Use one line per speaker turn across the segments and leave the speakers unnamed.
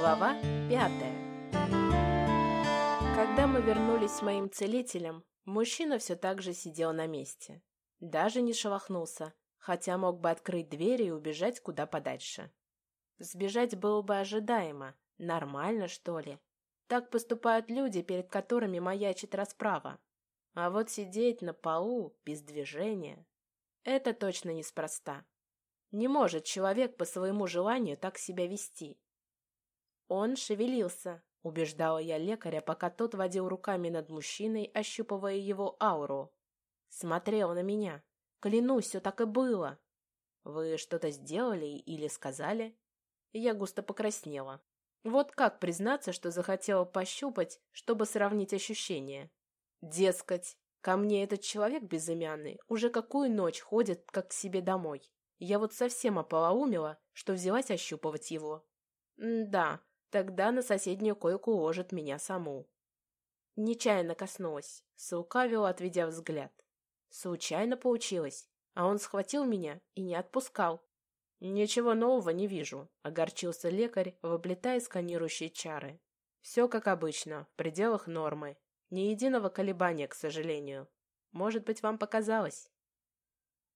Глава пятая Когда мы вернулись с моим целителем, мужчина все так же сидел на месте. Даже не шелохнулся, хотя мог бы открыть дверь и убежать куда подальше. Сбежать было бы ожидаемо. Нормально, что ли? Так поступают люди, перед которыми маячит расправа. А вот сидеть на полу, без движения, это точно неспроста. Не может человек по своему желанию так себя вести. Он шевелился, убеждала я лекаря, пока тот водил руками над мужчиной, ощупывая его ауру. Смотрел на меня. Клянусь, все так и было. Вы что-то сделали или сказали? Я густо покраснела. Вот как признаться, что захотела пощупать, чтобы сравнить ощущения? Дескать, ко мне этот человек безымянный уже какую ночь ходит, как к себе домой. Я вот совсем ополоумела, что взялась ощупывать его. Да, тогда на соседнюю койку уложит меня саму. Нечаянно коснулась, соукавила, отведя взгляд. Случайно получилось, а он схватил меня и не отпускал. «Ничего нового не вижу», — огорчился лекарь, выплетая сканирующие чары. «Все как обычно, в пределах нормы. Ни единого колебания, к сожалению. Может быть, вам показалось?»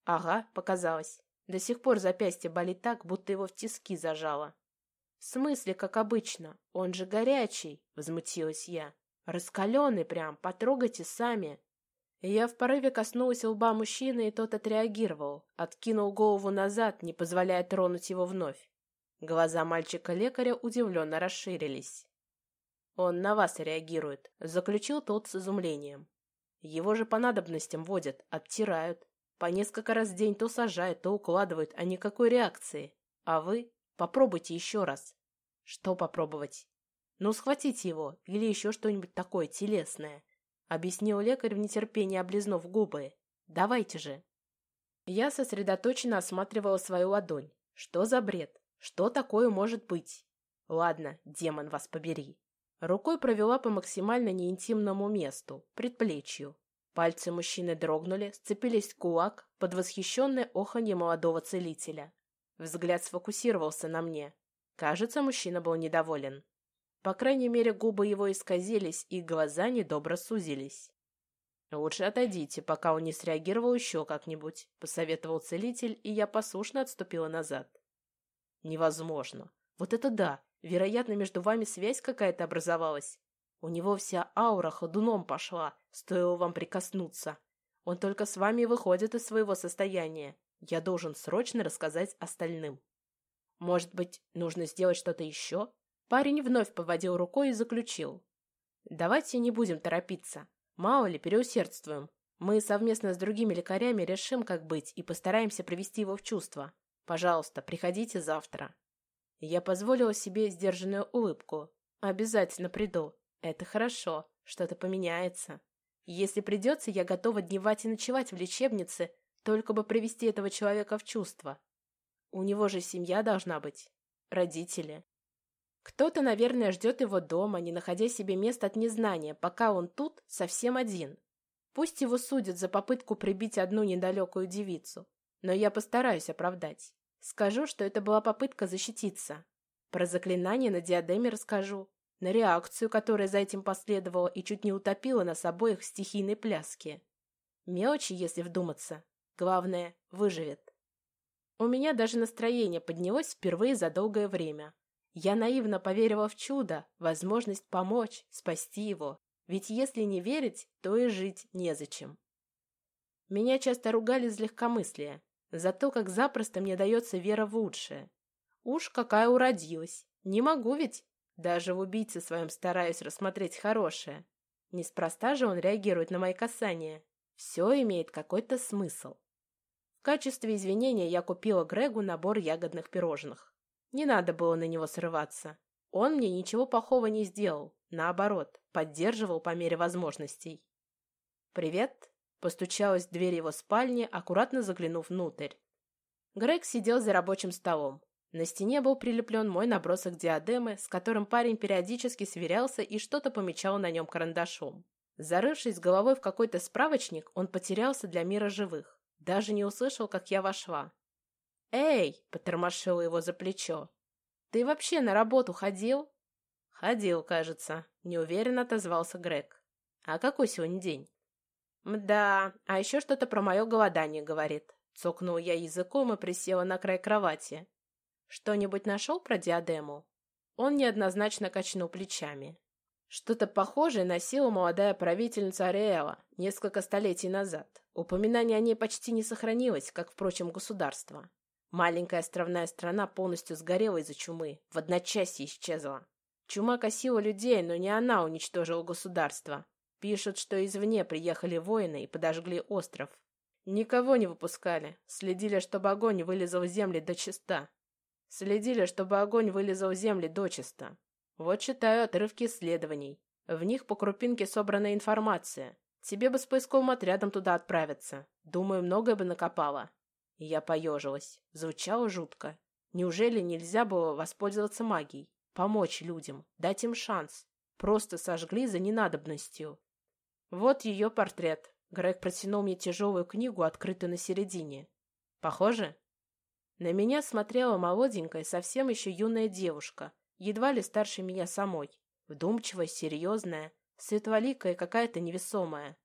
«Ага, показалось. До сих пор запястье болит так, будто его в тиски зажало. «В смысле, как обычно? Он же горячий!» — возмутилась я. «Раскаленный прям, потрогайте сами!» Я в порыве коснулась лба мужчины, и тот отреагировал, откинул голову назад, не позволяя тронуть его вновь. Глаза мальчика-лекаря удивленно расширились. «Он на вас реагирует», — заключил тот с изумлением. «Его же по надобностям водят, оттирают, по несколько раз в день то сажают, то укладывают, а никакой реакции. А вы попробуйте еще раз. Что попробовать? Ну, схватите его или еще что-нибудь такое телесное. Объяснил лекарь в нетерпении, облизнув губы. Давайте же. Я сосредоточенно осматривала свою ладонь. Что за бред? Что такое может быть? Ладно, демон вас побери. Рукой провела по максимально неинтимному месту, предплечью. Пальцы мужчины дрогнули, сцепились в кулак под восхищенное оханье молодого целителя. Взгляд сфокусировался на мне. Кажется, мужчина был недоволен. По крайней мере, губы его исказились, и глаза недобро сузились. «Лучше отойдите, пока он не среагировал еще как-нибудь», — посоветовал целитель, и я послушно отступила назад. «Невозможно. Вот это да! Вероятно, между вами связь какая-то образовалась. У него вся аура ходуном пошла, стоило вам прикоснуться. Он только с вами выходит из своего состояния. Я должен срочно рассказать остальным. Может быть, нужно сделать что-то еще? Парень вновь поводил рукой и заключил. Давайте не будем торопиться. Мало ли, переусердствуем. Мы совместно с другими лекарями решим, как быть, и постараемся привести его в чувство. Пожалуйста, приходите завтра. Я позволила себе сдержанную улыбку. Обязательно приду. Это хорошо, что-то поменяется. Если придется, я готова дневать и ночевать в лечебнице, только бы привести этого человека в чувство. У него же семья должна быть. Родители. Кто-то, наверное, ждет его дома, не находя себе места от незнания, пока он тут совсем один. Пусть его судят за попытку прибить одну недалекую девицу, но я постараюсь оправдать. Скажу, что это была попытка защититься. Про заклинание на диадеме расскажу на реакцию, которая за этим последовала и чуть не утопила нас обоих в стихийной пляске. Мелочи, если вдуматься. Главное, выживет. У меня даже настроение поднялось впервые за долгое время. Я наивно поверила в чудо, возможность помочь, спасти его. Ведь если не верить, то и жить незачем. Меня часто ругали за легкомыслие, за то, как запросто мне дается вера в лучшее. Уж какая уродилась. Не могу ведь даже в убийце своем стараюсь рассмотреть хорошее. Неспроста же он реагирует на мои касания. Все имеет какой-то смысл. Качестве извинения я купила Грегу набор ягодных пирожных. Не надо было на него срываться. Он мне ничего плохого не сделал. Наоборот, поддерживал по мере возможностей. «Привет!» – постучалась в дверь его спальни, аккуратно заглянув внутрь. Грег сидел за рабочим столом. На стене был прилеплен мой набросок диадемы, с которым парень периодически сверялся и что-то помечал на нем карандашом. Зарывшись головой в какой-то справочник, он потерялся для мира живых. Даже не услышал, как я вошла. «Эй!» — потормошила его за плечо. «Ты вообще на работу ходил? Ходил, кажется. Неуверенно отозвался Грег. А какой сегодня день? Да, а еще что-то про мое голодание говорит. Цокнул я языком и присела на край кровати. Что-нибудь нашел про диадему? Он неоднозначно качнул плечами. Что-то похожее носила молодая правительница Ариэла несколько столетий назад. Упоминание о ней почти не сохранилось, как, впрочем, государство. Маленькая островная страна полностью сгорела из-за чумы, в одночасье исчезла. Чума косила людей, но не она уничтожила государство. Пишут, что извне приехали воины и подожгли остров. Никого не выпускали, следили, чтобы огонь вылезал земли до чиста. Следили, чтобы огонь вылезал земли дочисто. Вот читаю отрывки исследований. В них по крупинке собрана информация. Тебе бы с поисковым отрядом туда отправиться. Думаю, многое бы накопало. Я поежилась. Звучало жутко. Неужели нельзя было воспользоваться магией? Помочь людям? Дать им шанс? Просто сожгли за ненадобностью. Вот ее портрет. Грег протянул мне тяжелую книгу, открытую на середине. Похоже? На меня смотрела молоденькая, совсем еще юная девушка, едва ли старше меня самой. Вдумчивая, серьезная, светлоликая какая-то невесомая.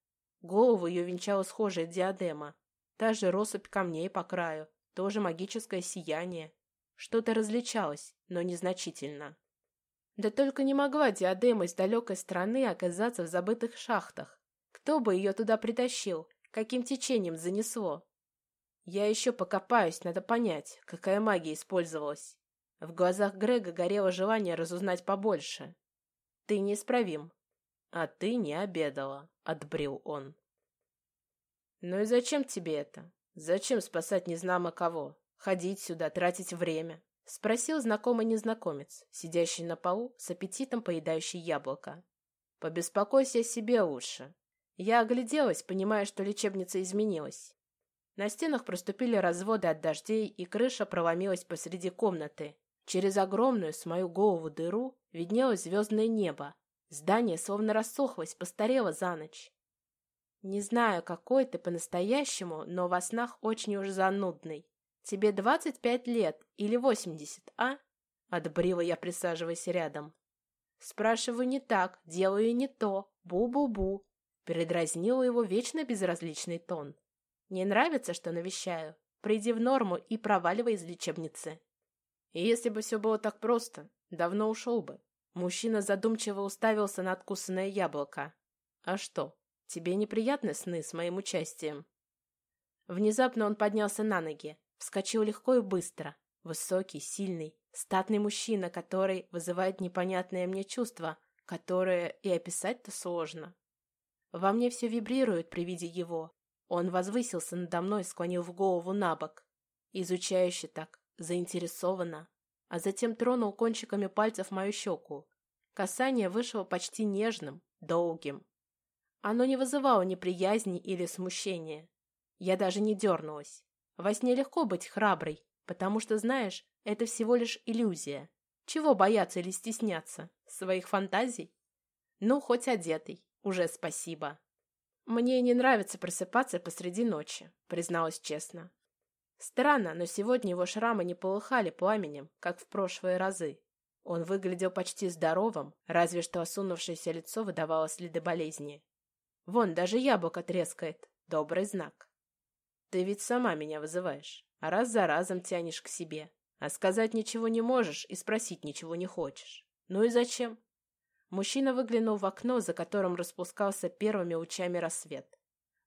Голову ее венчала схожая диадема. Та же россыпь камней по краю, тоже магическое сияние. Что-то различалось, но незначительно. Да только не могла диадема из далекой страны оказаться в забытых шахтах. Кто бы ее туда притащил? Каким течением занесло? Я еще покопаюсь, надо понять, какая магия использовалась. В глазах Грега горело желание разузнать побольше. Ты неисправим. А ты не обедала, отбрил он. Ну и зачем тебе это? Зачем спасать незнамо кого? Ходить сюда, тратить время? Спросил знакомый незнакомец, сидящий на полу с аппетитом поедающий яблоко. Побеспокойся о себе лучше. Я огляделась, понимая, что лечебница изменилась. На стенах проступили разводы от дождей, и крыша проломилась посреди комнаты. Через огромную с мою голову дыру виднелось звездное небо. Здание словно рассохлось, постарело за ночь. Не знаю, какой ты по-настоящему, но во снах очень уж занудный. Тебе двадцать пять лет или восемьдесят, а? Отбрила я, присаживаясь рядом. Спрашиваю не так, делаю не то. Бу-бу-бу. Передразнила его вечно безразличный тон. Не нравится, что навещаю? Приди в норму и проваливай из лечебницы. И если бы все было так просто, давно ушел бы. Мужчина задумчиво уставился на откусанное яблоко. А что, тебе неприятны сны с моим участием? Внезапно он поднялся на ноги, вскочил легко и быстро. Высокий, сильный, статный мужчина, который вызывает непонятное мне чувство, которое и описать-то сложно. Во мне все вибрирует при виде его, он возвысился надо мной, склонив голову на бок, изучающе так, заинтересованно, а затем тронул кончиками пальцев мою щеку. Касание вышло почти нежным, долгим. Оно не вызывало неприязни или смущения. Я даже не дернулась. Во сне легко быть храброй, потому что, знаешь, это всего лишь иллюзия. Чего бояться или стесняться? Своих фантазий? Ну, хоть одетый. Уже спасибо. «Мне не нравится просыпаться посреди ночи», — призналась честно. Странно, но сегодня его шрамы не полыхали пламенем, как в прошлые разы. Он выглядел почти здоровым, разве что осунувшееся лицо выдавало следы болезни. Вон, даже яблоко трескает. Добрый знак. Ты ведь сама меня вызываешь, а раз за разом тянешь к себе. А сказать ничего не можешь и спросить ничего не хочешь. Ну и зачем? Мужчина выглянул в окно, за которым распускался первыми лучами рассвет.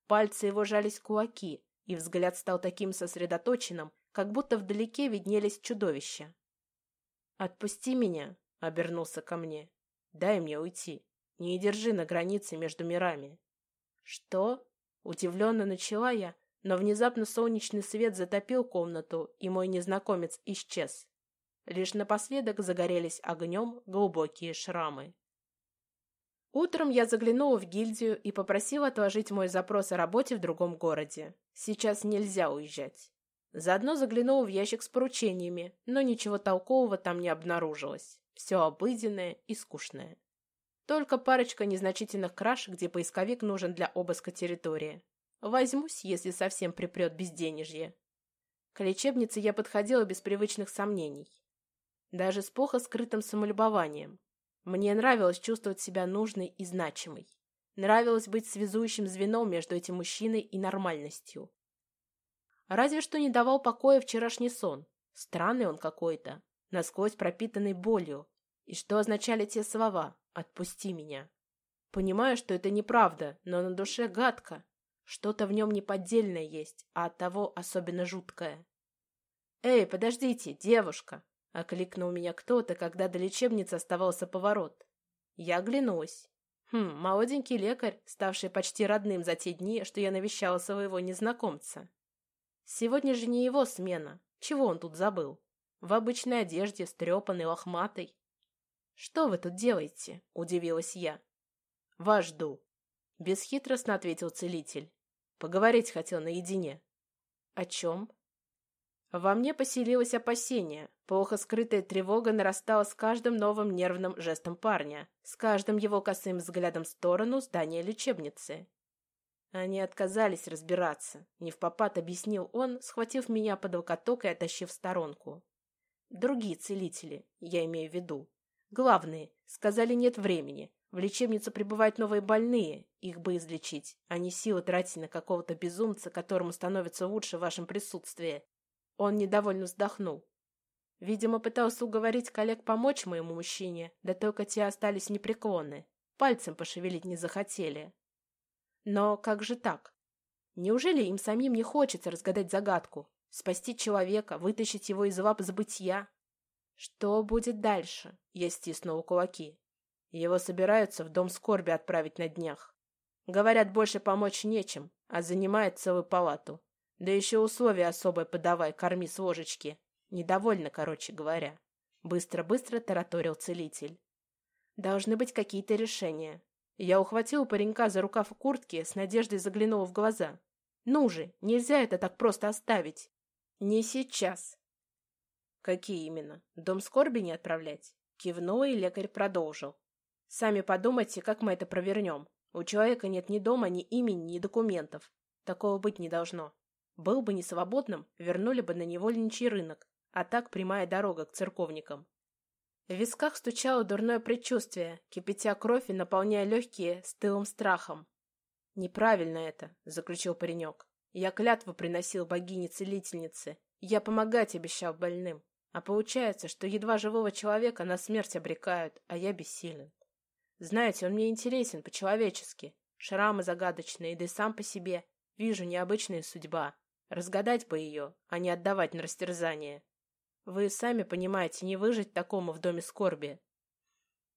Пальцы его жались кулаки, и взгляд стал таким сосредоточенным, как будто вдалеке виднелись чудовища. «Отпусти меня», — обернулся ко мне. «Дай мне уйти. Не держи на границе между мирами». «Что?» — удивленно начала я, но внезапно солнечный свет затопил комнату, и мой незнакомец исчез. Лишь напоследок загорелись огнем глубокие шрамы. Утром я заглянула в гильдию и попросила отложить мой запрос о работе в другом городе. Сейчас нельзя уезжать. Заодно заглянула в ящик с поручениями, но ничего толкового там не обнаружилось. Все обыденное и скучное. Только парочка незначительных краш, где поисковик нужен для обыска территории. Возьмусь, если совсем припрет безденежье. К лечебнице я подходила без привычных сомнений. Даже с плохо скрытым самолюбованием. Мне нравилось чувствовать себя нужной и значимой. Нравилось быть связующим звеном между этим мужчиной и нормальностью. Разве что не давал покоя вчерашний сон. Странный он какой-то, насквозь пропитанный болью. И что означали те слова «отпусти меня»? Понимаю, что это неправда, но на душе гадко. Что-то в нем неподдельное есть, а оттого особенно жуткое. «Эй, подождите, девушка!» — окликнул меня кто-то, когда до лечебницы оставался поворот. Я оглянулась. Хм, молоденький лекарь, ставший почти родным за те дни, что я навещала своего незнакомца. Сегодня же не его смена. Чего он тут забыл? В обычной одежде, стрепанный, лохматый. «Что вы тут делаете?» — удивилась я. «Вас жду», — бесхитростно ответил целитель. «Поговорить хотел наедине». «О чем?» Во мне поселилось опасение. Плохо скрытая тревога нарастала с каждым новым нервным жестом парня, с каждым его косым взглядом в сторону здания лечебницы. Они отказались разбираться. Не в попад объяснил он, схватив меня под локоток и оттащив в сторонку. Другие целители, я имею в виду. Главные, сказали нет времени. В лечебнице прибывают новые больные, их бы излечить, а не силы тратить на какого-то безумца, которому становится лучше в вашем присутствии. Он недовольно вздохнул. Видимо, пытался уговорить коллег помочь моему мужчине, да только те остались непреклонны. Пальцем пошевелить не захотели. Но как же так? Неужели им самим не хочется разгадать загадку, спасти человека, вытащить его из лап забытья? Что будет дальше? Я стиснула кулаки. Его собираются в дом скорби отправить на днях. Говорят, больше помочь нечем, а занимает целую палату. Да еще условия особые подавай, корми с ложечки. Недовольно, короче говоря. Быстро-быстро тараторил целитель. Должны быть какие-то решения. Я ухватил паренька за рукав куртки, с надеждой заглянула в глаза. «Ну же, нельзя это так просто оставить!» «Не сейчас!» «Какие именно? Дом скорби не отправлять?» Кивнула, и лекарь продолжил. «Сами подумайте, как мы это провернем. У человека нет ни дома, ни имени, ни документов. Такого быть не должно. Был бы не свободным, вернули бы на невольничий рынок, а так прямая дорога к церковникам. В висках стучало дурное предчувствие, кипятя кровь и наполняя легкие стылым страхом. «Неправильно это», — заключил паренек. «Я клятву приносил богине-целительнице. Я помогать обещал больным. А получается, что едва живого человека на смерть обрекают, а я бессилен. Знаете, он мне интересен по-человечески. Шрамы загадочные, да и сам по себе. Вижу необычная судьба. Разгадать бы ее, а не отдавать на растерзание. Вы сами понимаете, не выжить такому в доме скорби.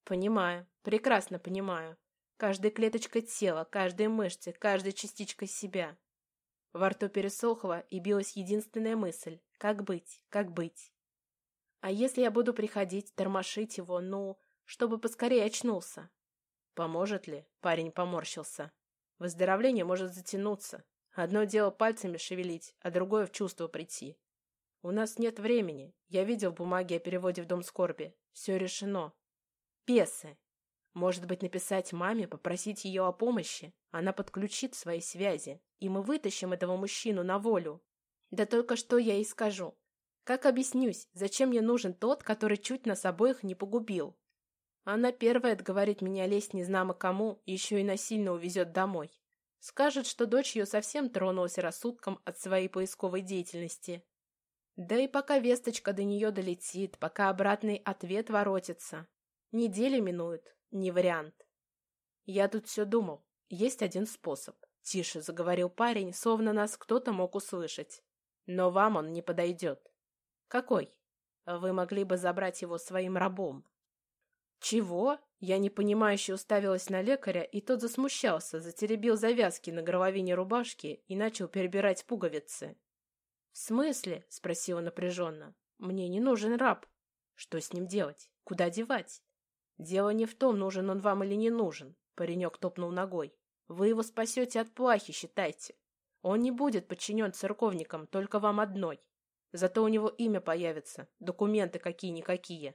Понимаю, прекрасно понимаю. Каждая клеточка тела, каждая мышца, каждая частичка себя. Во рту пересохло, и билась единственная мысль — как быть, как быть. А если я буду приходить, тормошить его, ну, чтобы поскорее очнулся? Поможет ли? Парень поморщился. Выздоровление может затянуться. Одно дело пальцами шевелить, а другое в чувство прийти. У нас нет времени. Я видел бумаги о переводе в дом скорби. Все решено. Песы. Может быть, написать маме, попросить ее о помощи? Она подключит свои связи, и мы вытащим этого мужчину на волю. Да только что я ей скажу. Как объяснюсь, зачем мне нужен тот, который чуть нас обоих не погубил? Она первая отговорит меня лезть незнамо кому, еще и насильно увезет домой. Скажет, что дочь ее совсем тронулась рассудком от своей поисковой деятельности, да и пока весточка до нее долетит, пока обратный ответ воротится. Недели минуют, не вариант. Я тут все думал. Есть один способ. Тише заговорил парень, словно нас кто-то мог услышать. Но вам он не подойдет. Какой? Вы могли бы забрать его своим рабом. Чего? Я непонимающе уставилась на лекаря, и тот засмущался, затеребил завязки на горловине рубашки и начал перебирать пуговицы. «В смысле?» — спросила напряженно. «Мне не нужен раб. Что с ним делать? Куда девать?» «Дело не в том, нужен он вам или не нужен», — паренек топнул ногой. «Вы его спасете от плахи, считайте. Он не будет подчинен церковникам, только вам одной. Зато у него имя появится, документы какие-никакие.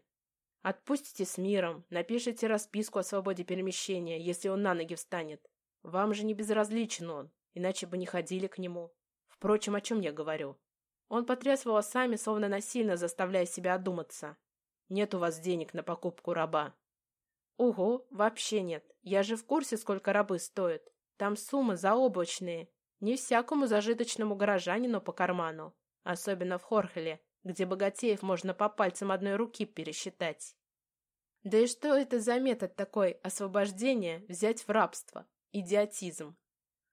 Отпустите с миром, напишите расписку о свободе перемещения, если он на ноги встанет. Вам же не безразличен он, иначе бы не ходили к нему. Впрочем, о чем я говорю? Он потряс волосами, словно насильно заставляя себя одуматься. «Нет у вас денег на покупку раба». Ого, вообще нет. Я же в курсе, сколько рабы стоят. Там суммы заоблачные. Не всякому зажиточному горожанину по карману. Особенно в Хорхеле, где богатеев можно по пальцам одной руки пересчитать. Да и что это за метод такой освобождения взять в рабство? Идиотизм.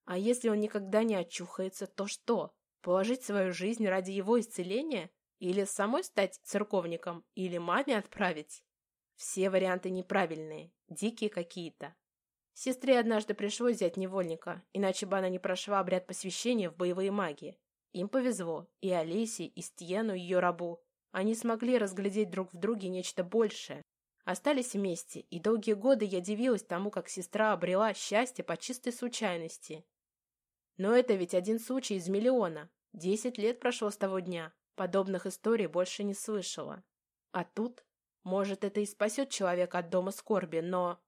А если он никогда не очухается, то что? Положить свою жизнь ради его исцеления? Или самой стать церковником? Или маме отправить? Все варианты неправильные, дикие какие-то. Сестре однажды пришлось взять невольника, иначе бы она не прошла обряд посвящения в боевые магии. Им повезло, и Алисе, и Стьену, ее рабу. Они смогли разглядеть друг в друге нечто большее. Остались вместе, и долгие годы я дивилась тому, как сестра обрела счастье по чистой случайности. Но это ведь один случай из миллиона. Десять лет прошло с того дня. Подобных историй больше не слышала. А тут может, это и спасет человека от дома скорби, но...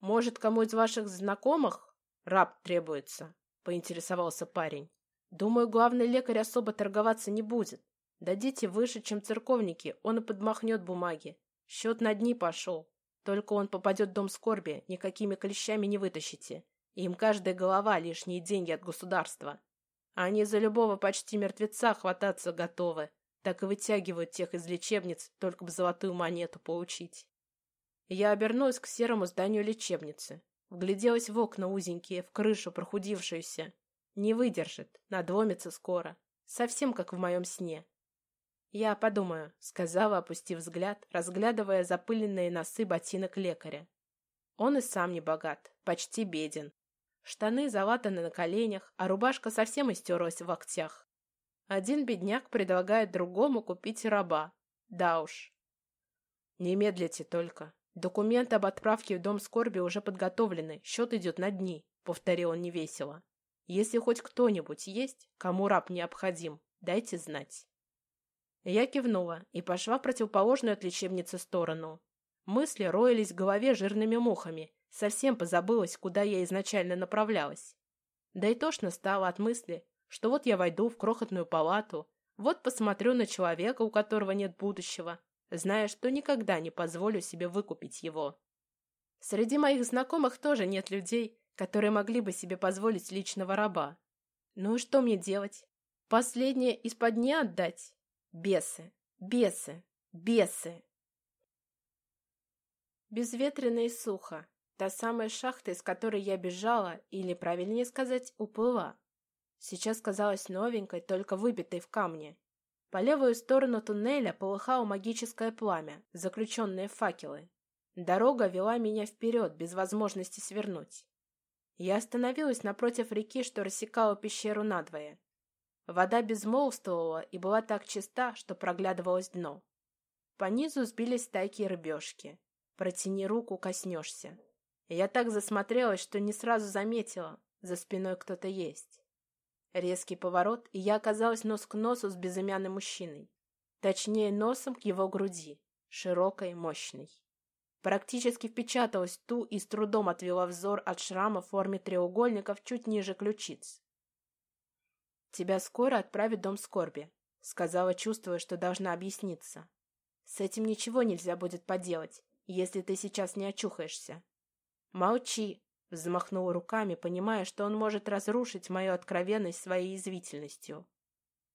Может, кому из ваших знакомых раб требуется? Поинтересовался парень. Думаю, главный лекарь особо торговаться не будет. Дадите выше, чем церковники, он и подмахнет бумаги. Счет на дни пошел. Только он попадет в дом скорби, никакими клещами не вытащите. Им каждая голова — лишние деньги от государства. Они за любого почти мертвеца хвататься готовы так и вытягивают тех из лечебниц, только бы золотую монету получить. Я обернулась к серому зданию лечебницы. Вгляделась в окна узенькие, в крышу прохудившуюся. Не выдержит, надломится скоро. Совсем как в моем сне. «Я подумаю», — сказала, опустив взгляд, разглядывая запыленные носы ботинок лекаря. Он и сам не богат, почти беден. Штаны залатаны на коленях, а рубашка совсем истерлась в локтях. Один бедняк предлагает другому купить раба. Да уж. Не медлите только. Документы об отправке в дом скорби уже подготовлены, счет идет на дни, повторил он невесело. Если хоть кто-нибудь есть, кому раб необходим, дайте знать. Я кивнула и пошла в противоположную от лечебницы сторону. Мысли роились в голове жирными мухами, совсем позабылась, куда я изначально направлялась. Да и тошно стало от мысли, что вот я войду в крохотную палату, вот посмотрю на человека, у которого нет будущего, зная, что никогда не позволю себе выкупить его. Среди моих знакомых тоже нет людей, которые могли бы себе позволить личного раба. Ну и что мне делать? Последнее из-под дня отдать? Бесы, бесы, бесы. Безветренно и сухо. Та самая шахта, из которой я бежала, или, правильнее сказать, уплыла. Сейчас казалась новенькой, только выбитой в камне. По левую сторону туннеля полыхало магическое пламя, заключенные факелы. Дорога вела меня вперед, без возможности свернуть. Я остановилась напротив реки, что рассекала пещеру надвое. Вода безмолвствовала и была так чиста, что проглядывалось дно. По низу сбились стайки рыбешки. Протяни руку, коснешься. Я так засмотрелась, что не сразу заметила, за спиной кто-то есть. Резкий поворот, и я оказалась нос к носу с безымянным мужчиной. Точнее, носом к его груди, широкой, мощной. Практически впечаталась ту и с трудом отвела взор от шрама в форме треугольников чуть ниже ключиц. «Тебя скоро отправят дом скорби», — сказала, чувствуя, что должна объясниться. «С этим ничего нельзя будет поделать, если ты сейчас не очухаешься». «Молчи», Взмахнул руками, понимая, что он может разрушить мою откровенность своей язвительностью.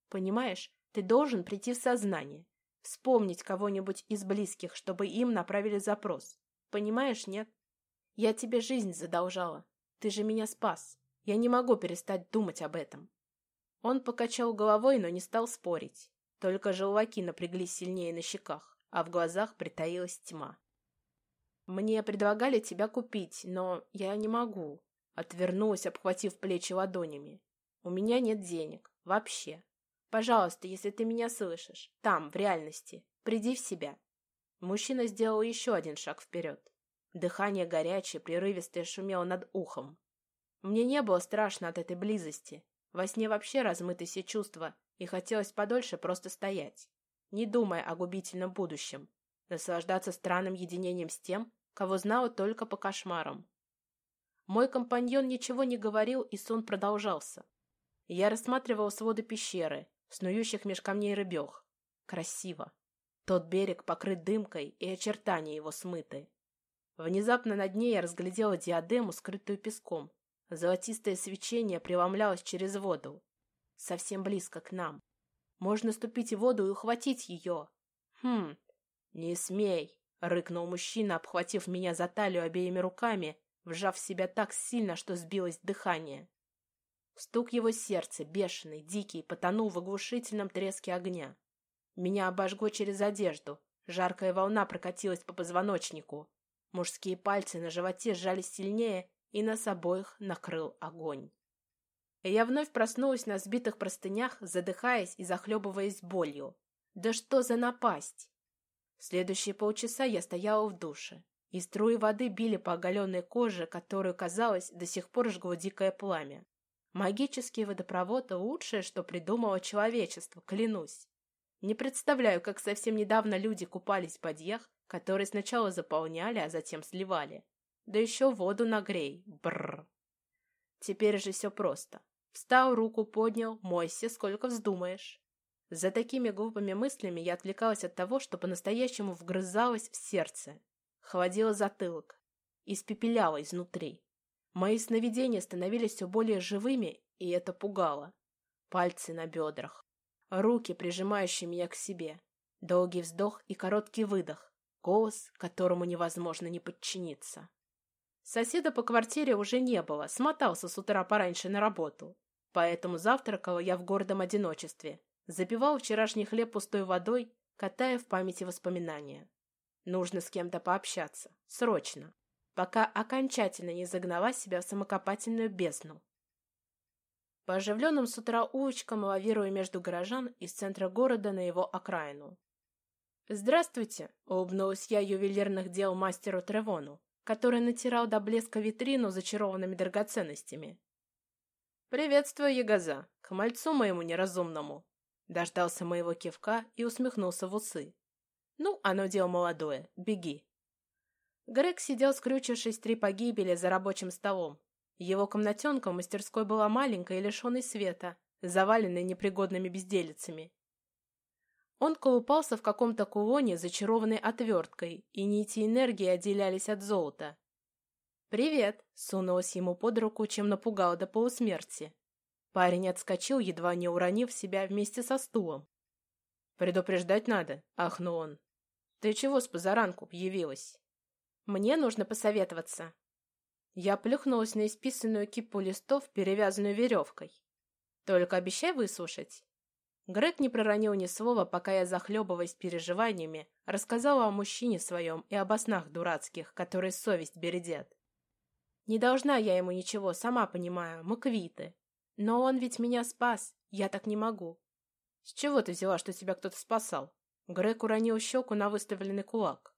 «Понимаешь, ты должен прийти в сознание, вспомнить кого-нибудь из близких, чтобы им направили запрос. Понимаешь, нет? Я тебе жизнь задолжала. Ты же меня спас. Я не могу перестать думать об этом». Он покачал головой, но не стал спорить. Только желваки напряглись сильнее на щеках, а в глазах притаилась тьма. «Мне предлагали тебя купить, но я не могу», — отвернулась, обхватив плечи ладонями. «У меня нет денег. Вообще. Пожалуйста, если ты меня слышишь, там, в реальности, приди в себя». Мужчина сделал еще один шаг вперед. Дыхание горячее, прерывистое шумело над ухом. Мне не было страшно от этой близости. Во сне вообще размыты все чувства, и хотелось подольше просто стоять, не думая о губительном будущем, наслаждаться странным единением с тем, кого знала только по кошмарам. Мой компаньон ничего не говорил, и сон продолжался. Я рассматривал своды пещеры, снующих меж камней рыбех. Красиво. Тот берег покрыт дымкой, и очертания его смыты. Внезапно над ней я разглядела диадему, скрытую песком. Золотистое свечение преломлялось через воду. Совсем близко к нам. Можно ступить в воду и ухватить ее. Хм, не смей, — рыкнул мужчина, обхватив меня за талию обеими руками, вжав себя так сильно, что сбилось дыхание. Стук его сердца, бешеный, дикий, потонул в оглушительном треске огня. Меня обожгло через одежду, жаркая волна прокатилась по позвоночнику. Мужские пальцы на животе сжались сильнее, и нас обоих накрыл огонь. Я вновь проснулась на сбитых простынях, задыхаясь и захлебываясь болью. Да что за напасть! Следующие полчаса я стояла в душе, и струи воды били по оголенной коже, которую, казалось, до сих пор жгло дикое пламя. Магический водопровод — лучшее, что придумало человечество, клянусь. Не представляю, как совсем недавно люди купались в бадьях, которые сначала заполняли, а затем сливали. Да еще воду нагрей. Бррр. Теперь же все просто. Встал, руку поднял, мойся, сколько вздумаешь. За такими глупыми мыслями я отвлекалась от того, что по-настоящему вгрызалась в сердце, холодила затылок, испепеляла изнутри. Мои сновидения становились все более живыми, и это пугало. Пальцы на бедрах, руки, прижимающие меня к себе, долгий вздох и короткий выдох, голос, которому невозможно не подчиниться. Соседа по квартире уже не было, смотался с утра пораньше на работу, поэтому завтракала я в гордом одиночестве, Запивал вчерашний хлеб пустой водой, катая в памяти воспоминания. Нужно с кем-то пообщаться. Срочно. Пока окончательно не загнала себя в самокопательную бездну. По оживленным с утра улочкам лавирую между горожан из центра города на его окраину. «Здравствуйте!» — улыбнулась я ювелирных дел мастеру Тревону, который натирал до блеска витрину зачарованными драгоценностями. «Приветствую, Ягоза, к мальцу моему неразумному!» Дождался моего кивка и усмехнулся в усы. «Ну, оно дело молодое. Беги». Грег сидел, скрючившись три погибели за рабочим столом. Его комнатенка в мастерской была маленькая и лишенной света, заваленной непригодными безделицами. Он колупался в каком-то кулоне, зачарованной отверткой, и нити энергии отделялись от золота. «Привет!» — сунулась ему под руку, чем напугала до полусмерти. Парень отскочил, едва не уронив себя вместе со стулом. «Предупреждать надо», — ахнул он. «Ты чего с позаранку явилась?» «Мне нужно посоветоваться». Я плюхнулась на исписанную кипу листов, перевязанную веревкой. «Только обещай выслушать». Грег не проронил ни слова, пока я, захлебываясь переживаниями, рассказала о мужчине своем и об снах дурацких, которые совесть бередят. «Не должна я ему ничего, сама понимаю, мы квиты. Но он ведь меня спас. Я так не могу. С чего ты взяла, что тебя кто-то спасал? Грег уронил щеку на выставленный кулак.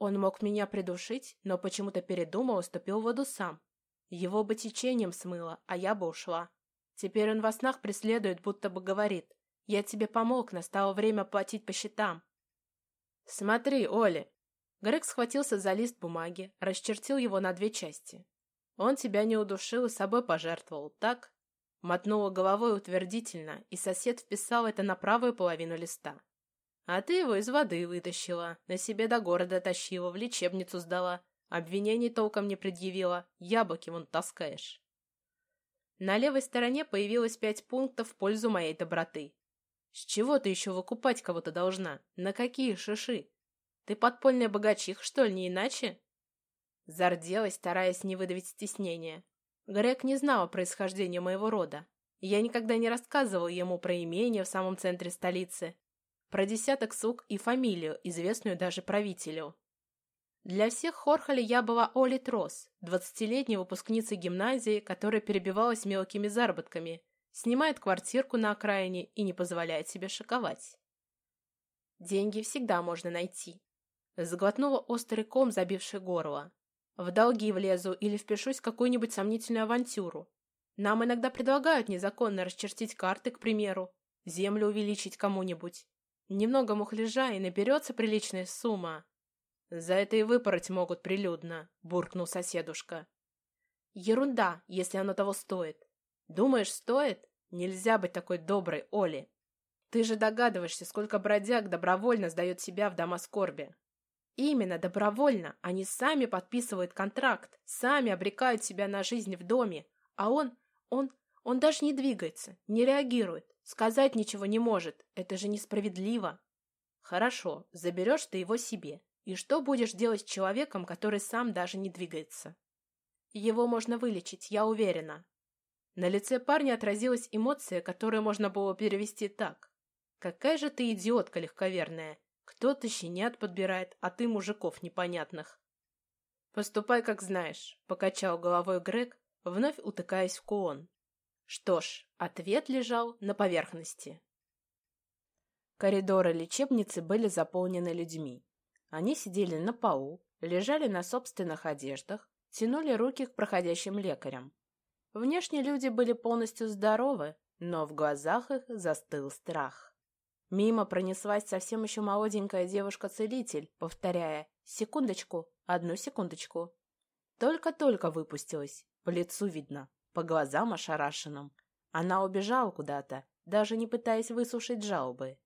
Он мог меня придушить, но почему-то передумал и ступил в воду сам. Его бы течением смыло, а я бы ушла. Теперь он во снах преследует, будто бы говорит. Я тебе помог, настало время платить по счетам. Смотри, Оля. Грег схватился за лист бумаги, расчертил его на две части. Он тебя не удушил и собой пожертвовал, так? Мотнула головой утвердительно, и сосед вписал это на правую половину листа. А ты его из воды вытащила, на себе до города тащила, в лечебницу сдала, обвинений толком не предъявила, яблоки вон таскаешь. На левой стороне появилось пять пунктов в пользу моей доброты. С чего ты еще выкупать кого-то должна? На какие шиши? Ты подпольная богачих, что ли, не иначе? Зарделась, стараясь не выдавить стеснения. Грег не знал о происхождении моего рода. Я никогда не рассказывал ему про имение в самом центре столицы, про десяток сук и фамилию, известную даже правителю. Для всех Хорхоли я была Оли Трос, двадцатилетней выпускницей гимназии, которая перебивалась мелкими заработками, снимает квартирку на окраине и не позволяет себе шоковать. Деньги всегда можно найти. Заглотнула острый ком, забивший горло. В долги влезу или впишусь в какую-нибудь сомнительную авантюру. Нам иногда предлагают незаконно расчертить карты, к примеру, землю увеличить кому-нибудь. Немного мухляжа, и наберется приличная сумма. За это и выпороть могут прилюдно, буркнул соседушка. Ерунда, если оно того стоит. Думаешь, стоит? Нельзя быть такой доброй, Оли. Ты же догадываешься, сколько бродяг добровольно сдает себя в дома скорби. Именно, добровольно. Они сами подписывают контракт, сами обрекают себя на жизнь в доме. А он, он, он даже не двигается, не реагирует, сказать ничего не может. Это же несправедливо. Хорошо, заберешь ты его себе. И что будешь делать с человеком, который сам даже не двигается? Его можно вылечить, я уверена. На лице парня отразилась эмоция, которую можно было перевести так. «Какая же ты идиотка легковерная! Кто-то щенят подбирает, а ты мужиков непонятных!» «Поступай, как знаешь», — покачал головой Грег, вновь утыкаясь в кулон. Что ж, ответ лежал на поверхности. Коридоры лечебницы были заполнены людьми. Они сидели на полу, лежали на собственных одеждах, тянули руки к проходящим лекарям. Внешне люди были полностью здоровы, но в глазах их застыл страх. Мимо пронеслась совсем еще молоденькая девушка-целитель, повторяя «Секундочку, одну секундочку». Только-только выпустилась, по лицу видно, по глазам ошарашенным. Она убежала куда-то, даже не пытаясь выслушать жалобы.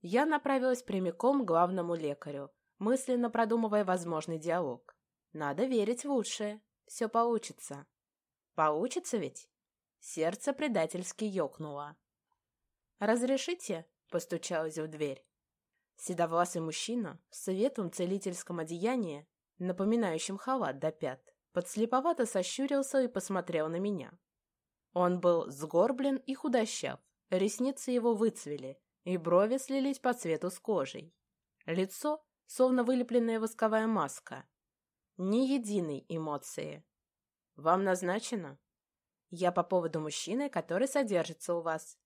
Я направилась прямиком к главному лекарю, мысленно продумывая возможный диалог. Надо верить в лучшее. Все получится. Получится ведь? Сердце предательски ёкнуло. «Разрешите?» — постучалась в дверь. Седовласый мужчина в светлом целительском одеянии, напоминающем халат до пят, подслеповато сощурился и посмотрел на меня. Он был сгорблен и худощав, ресницы его выцвели, и брови слились по цвету с кожей. Лицо, словно вылепленная восковая маска, ни единой эмоции. Вам назначено? Я по поводу мужчины, который содержится у вас.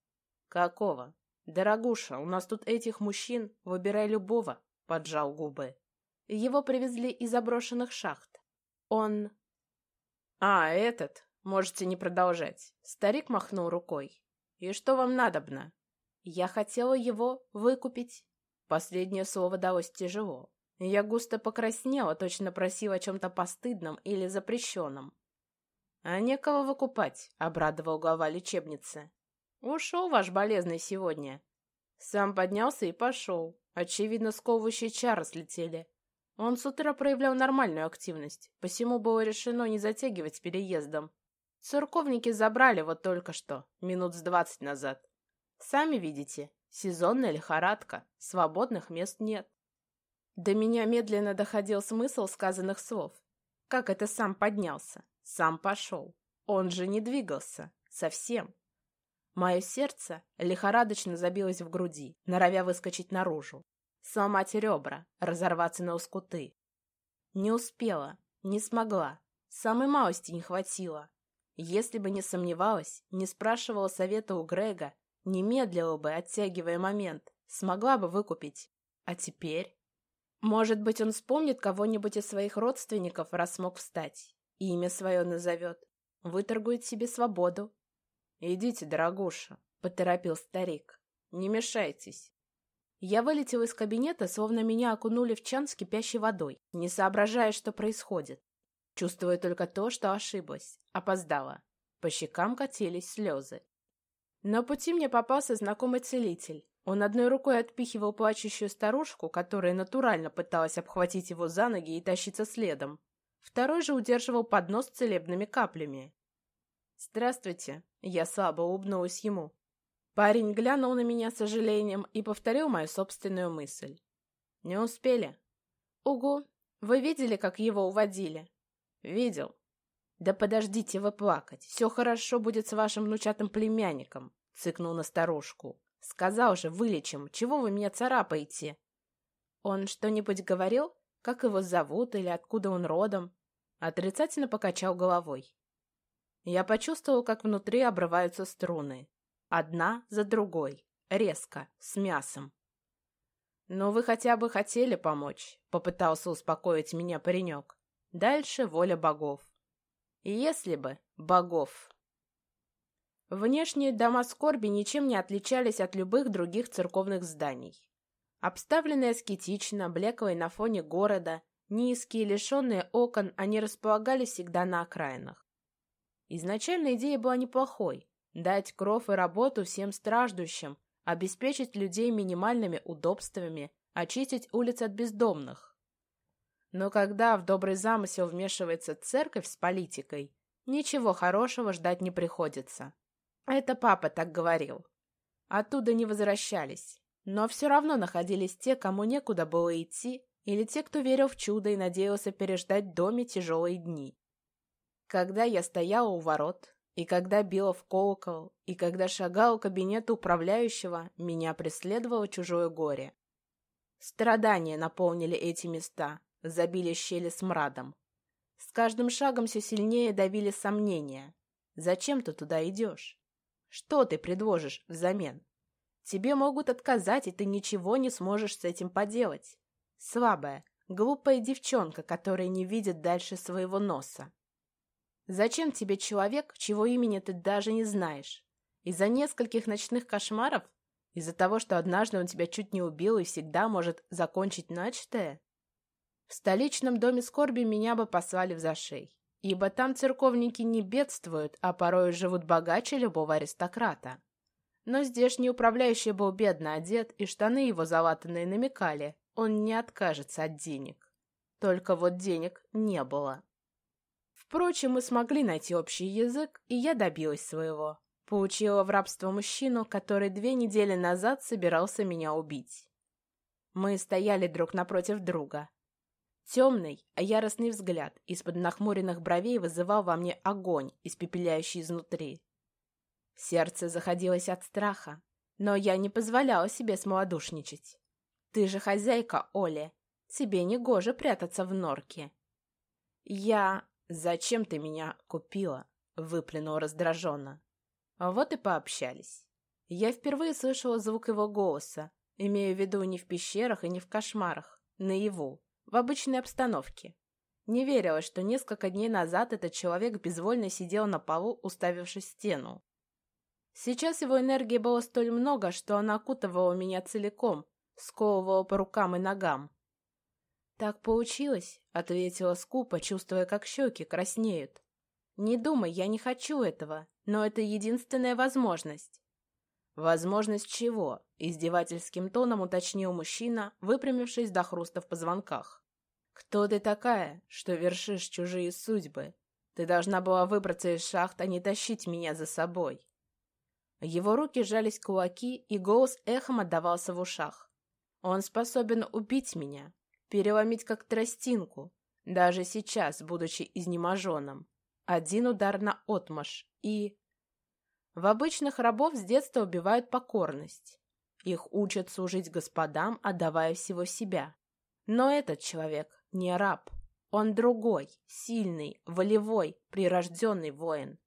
Какого? Дорогуша, у нас тут этих мужчин, выбирай любого, поджал губы. Его привезли из заброшенных шахт. Он... А, этот, можете не продолжать. Старик махнул рукой. И что вам надобно? Я хотела его выкупить. Последнее слово далось тяжело. Я густо покраснела, точно просила о чем-то постыдном или запрещенном. «А некого выкупать», — обрадовал глава лечебницы. «Ушел ваш болезный сегодня». Сам поднялся и пошел. Очевидно, сковывающие чары слетели. Он с утра проявлял нормальную активность, посему было решено не затягивать переездом. Церковники забрали вот только что, минут с двадцать назад. Сами видите, сезонная лихорадка, свободных мест нет. До меня медленно доходил смысл сказанных слов. Как это сам поднялся, сам пошел. Он же не двигался. Совсем. Мое сердце лихорадочно забилось в груди, норовя выскочить наружу. Сломать ребра, разорваться на ускуты. Не успела, не смогла. Самой малости не хватило. Если бы не сомневалась, не спрашивала совета у Грега, не медлила бы, оттягивая момент, смогла бы выкупить. А теперь... Может быть, он вспомнит кого-нибудь из своих родственников, раз смог встать. И имя свое назовет. Выторгует себе свободу. «Идите, дорогуша», — поторопил старик. «Не мешайтесь». Я вылетел из кабинета, словно меня окунули в чан с кипящей водой, не соображая, что происходит. Чувствуя только то, что ошиблась, опоздала. По щекам катились слезы. На пути мне попался знакомый целитель, он одной рукой отпихивал плачущую старушку, которая натурально пыталась обхватить его за ноги и тащиться следом. Второй же удерживал поднос с целебными каплями. «Здравствуйте!» Я слабо улыбнулась ему. Парень глянул на меня с сожалением и повторил мою собственную мысль. «Не успели?» «Угу! Вы видели, как его уводили?» «Видел». «Да подождите вы плакать. Все хорошо будет с вашим внучатым племянником», — цыкнул на старушку. Сказал же, вылечим. Чего вы меня царапаете? Он что-нибудь говорил? Как его зовут или откуда он родом? Отрицательно покачал головой. Я почувствовал, как внутри обрываются струны. Одна за другой. Резко, с мясом. «Ну, вы хотя бы хотели помочь», — попытался успокоить меня паренек. Дальше воля богов. Если бы богов. Внешние дома скорби ничем не отличались от любых других церковных зданий. Обставленные аскетично, блеклые на фоне города, низкие, лишенные окон, они располагались всегда на окраинах. Изначально идея была неплохой – дать кров и работу всем страждущим, обеспечить людей минимальными удобствами, очистить улицы от бездомных. Но когда в добрый замысел вмешивается церковь с политикой, ничего хорошего ждать не приходится. Это папа так говорил. Оттуда не возвращались, но все равно находились те, кому некуда было идти, или те, кто верил в чудо и надеялся переждать в доме тяжелые дни. Когда я стояла у ворот, и когда била в колокол, и когда шагала к кабинету управляющего, меня преследовало чужое горе. Страдания наполнили эти места, забили щели смрадом. С каждым шагом все сильнее давили сомнения. Зачем ты туда идешь? Что ты предложишь взамен? Тебе могут отказать, и ты ничего не сможешь с этим поделать. Слабая, глупая девчонка, которая не видит дальше своего носа. Зачем тебе человек, чего имени ты даже не знаешь? Из-за нескольких ночных кошмаров? Из-за того, что однажды он тебя чуть не убил и всегда может закончить начатое? В столичном доме скорби меня бы послали в зашей, ибо там церковники не бедствуют, а порой живут богаче любого аристократа. Но здешний управляющий был бедно одет, и штаны его залатанные намекали, он не откажется от денег. Только вот денег не было. Впрочем, мы смогли найти общий язык, и я добилась своего. Поучила в рабство мужчину, который две недели назад собирался меня убить. Мы стояли друг напротив друга. Темный, а яростный взгляд из-под нахмуренных бровей вызывал во мне огонь, испепеляющий изнутри. Сердце заходилось от страха, но я не позволяла себе смолодушничать. Ты же хозяйка, Оля, тебе не гоже прятаться в норке. Я «Зачем ты меня купила?» — выплюнул раздраженно. Вот и пообщались. Я впервые слышала звук его голоса, имея в виду не в пещерах и не в кошмарах, наяву, в обычной обстановке. Не верила, что несколько дней назад этот человек безвольно сидел на полу, уставившись в стену. Сейчас его энергии было столь много, что она окутывала меня целиком, сковывала по рукам и ногам. «Так получилось», — ответила скупо, чувствуя, как щеки краснеют. «Не думай, я не хочу этого, но это единственная возможность». «Возможность чего?» — издевательским тоном уточнил мужчина, выпрямившись до хруста в позвонках. «Кто ты такая, что вершишь чужие судьбы? Ты должна была выбраться из шахт, а не тащить меня за собой». Его руки сжались кулаки, и голос эхом отдавался в ушах. «Он способен убить меня, переломить как тростинку, даже сейчас, будучи изнеможенным. Один удар на отмаш и... В обычных рабов с детства убивают покорность. Их учат служить господам, отдавая всего себя. Но этот человек не раб. Он другой, сильный, волевой, прирожденный воин.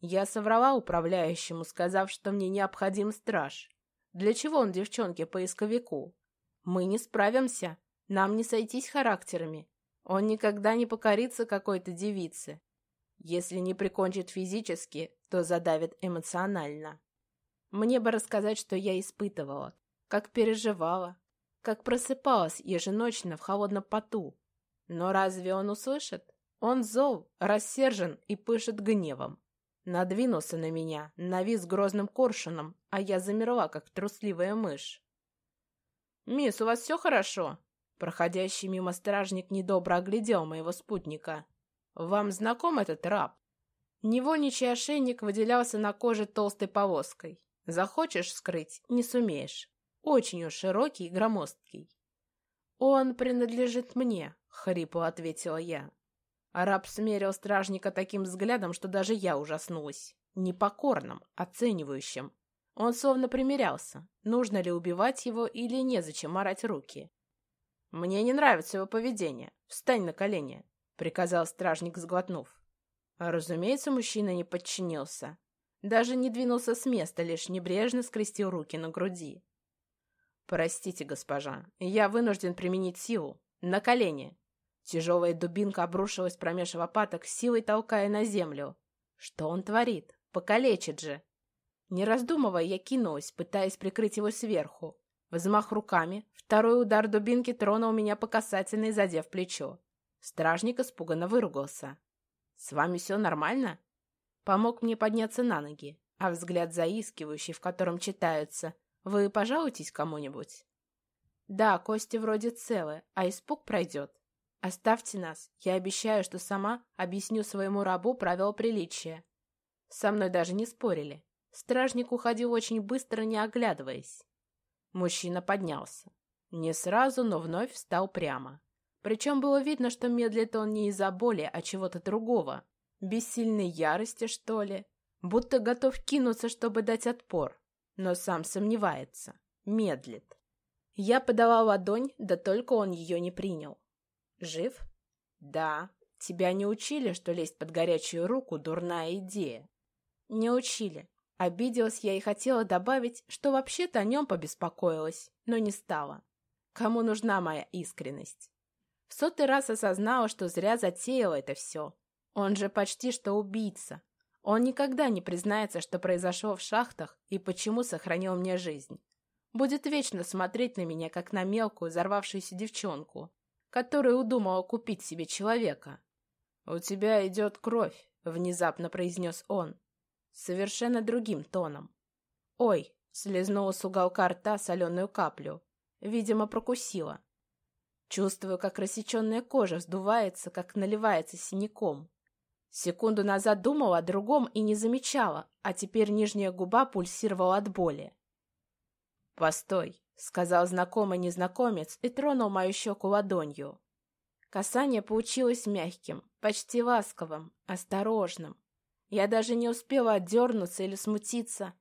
Я соврала управляющему, сказав, что мне необходим страж. Для чего он девчонке-поисковику? Мы не справимся, нам не сойтись характерами. Он никогда не покорится какой-то девице. Если не прикончит физически, то задавит эмоционально. Мне бы рассказать, что я испытывала, как переживала, как просыпалась еженочно в холодном поту. Но разве он услышит? Он зол, рассержен и пышет гневом. Надвинулся на меня, навис грозным коршуном, а я замерла, как трусливая мышь. «Мисс, у вас все хорошо?» Проходящий мимо стражник недобро оглядел моего спутника. «Вам знаком этот раб?» Невольничий ошейник выделялся на коже толстой полоской. Захочешь скрыть — не сумеешь. Очень уж широкий и громоздкий. «Он принадлежит мне», — хрипло ответила я. Араб смерил стражника таким взглядом, что даже я ужаснулась. Непокорным, оценивающим. Он словно примерялся, нужно ли убивать его или незачем морать руки. «Мне не нравится его поведение. Встань на колени», — приказал стражник, сглотнув. А, разумеется, мужчина не подчинился. Даже не двинулся с места, лишь небрежно скрестил руки на груди. «Простите, госпожа, я вынужден применить силу. На колени!» Тяжелая дубинка обрушилась промеж лопаток, силой толкая на землю. «Что он творит? Покалечит же!» Не раздумывая, я кинулась, пытаясь прикрыть его сверху. Взмах руками, второй удар дубинки тронул меня по касательной, задев плечо. Стражник испуганно выругался. «С вами все нормально?» Помог мне подняться на ноги, а взгляд заискивающий, в котором читаются «Вы пожалуйтесь кому-нибудь?» Да, кости вроде целы, а испуг пройдет. Оставьте нас. Я обещаю, что сама объясню своему рабу правила приличия. Со мной даже не спорили. Стражник уходил очень быстро, не оглядываясь. Мужчина поднялся. Не сразу, но вновь встал прямо. Причем было видно, что медлит он не из-за боли, а чего-то другого. Бессильной ярости, что ли? Будто готов кинуться, чтобы дать отпор. Но сам сомневается. Медлит. Я подала ладонь, да только он ее не принял. «Жив?» «Да. Тебя не учили, что лезть под горячую руку — дурная идея?» «Не учили. Обиделась я и хотела добавить, что вообще-то о нем побеспокоилась, но не стала. Кому нужна моя искренность? В сотый раз осознала, что зря затеяла это все. Он же почти что убийца. Он никогда не признается, что произошло в шахтах и почему сохранил мне жизнь. Будет вечно смотреть на меня, как на мелкую, взорвавшуюся девчонку, которая удумала купить себе человека. «У тебя идет кровь», — внезапно произнес он совершенно другим тоном. «Ой!» — слезнула с уголка рта соленую каплю. Видимо, прокусила. Чувствую, как рассеченная кожа вздувается, как наливается синяком. Секунду назад думала о другом и не замечала, а теперь нижняя губа пульсировала от боли. «Постой», — сказал знакомый незнакомец и тронул мою щеку ладонью. Касание получилось мягким, почти ласковым, осторожным. Я даже не успела отдернуться или смутиться.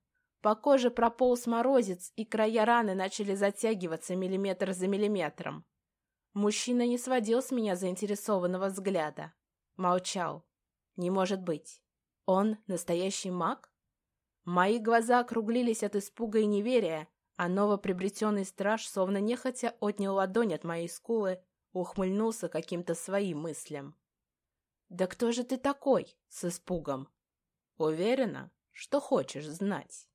По коже прополз морозец, и края раны начали затягиваться миллиметр за миллиметром. Мужчина не сводил с меня заинтересованного взгляда. Молчал. Не может быть. Он настоящий маг? Мои глаза округлились от испуга и неверия, а новоприобретенный страж, словно нехотя, отнял ладонь от моей скулы, ухмыльнулся каким-то своим мыслям. «Да кто же ты такой?» — с испугом. Уверена, что хочешь знать.